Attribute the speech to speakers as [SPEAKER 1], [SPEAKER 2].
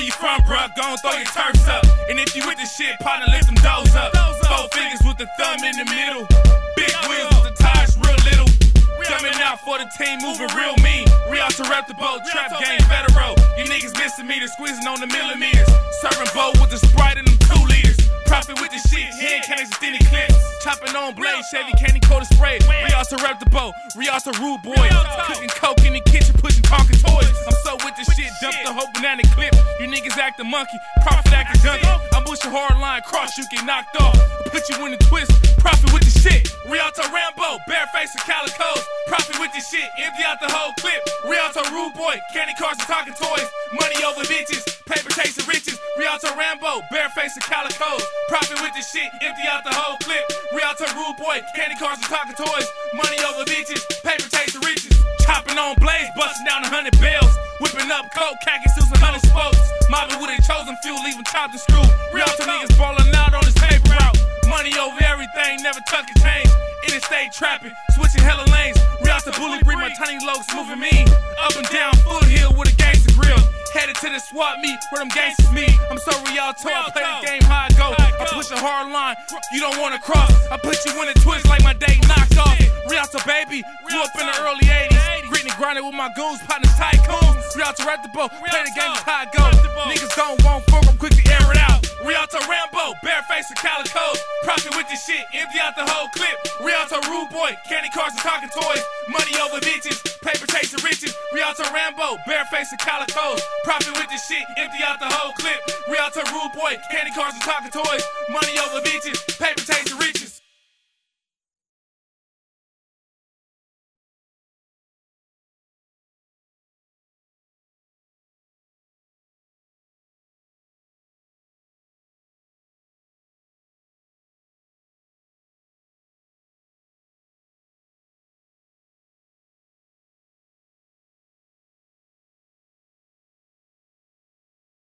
[SPEAKER 1] Where you from, bruh? Gon' throw your turfs up. And if you with the shit, partner, lift them doors up. Four fingers with the thumb in the middle. Big wheels with the tires real little. Coming out for the team, moving real mean. Rialto rep the boat, trap game, federal. You niggas missing me, squeezing on the millimeters. Serving boat with the sprite and them two liters. Profit with the shit, hand cannons and thinny clips. Chopping on blade, Chevy candy coated spray. Rialto rep the boat, Rialto rude boy. Cooking coke in the kitchen, pushing talking toys. I'm so with the shit, dump the whole banana clip. You niggas act a monkey, profit act a junkie. I'm pushing hard line, cross you get knocked off. I put you in the twist, profit with the shit. Rialto Rambo, bareface and calicos. Profit with the shit, empty out the whole clip. Rialto rude boy, candy cars and talking toys. Money over bitches, paper chasing riches. Rialto Rambo, bareface and calicos. Profit shit, empty out the whole clip. Rialto rude boy, candy cars and talking toys. Money over bitches, paper chasing riches. Chopping on blades, busting down a hundred bells. Whipping up coke, khaki suits and hundred spokes. Mobbing with a chosen few, leaving chopped and screw. Rialto niggas ballin' out on this paper route. Money over everything, never tuck and change. Interstate trapping, switching hella lanes. Rialto bully breed, my tiny lokes moving me. Up and down foothill with a gangster grill. Headed to the swap meet where them gangsters meet. I'm so Rialto, I play the game how I go. I push a hard line, you don't wanna cross. I put you in a twist like my day knocked off. Rialto baby, grew up in the early 80s. Gritting and grinding with my goons, partners, tycoons. Rialto rap the boat, play the game how I go. Niggas don't want fuck, I'm quick to air it out. Rialto Rambo, bareface and calicos. Profit with the shit, empty out the whole clip. Rialto rude boy, candy cars and talking toys. Money over bitches, paper chasing riches. Rialto Rambo, bareface and calicoes, Profit with the shit, empty out the whole clip. Rialto rude boy, candy cars and talking toys. Money over bitches.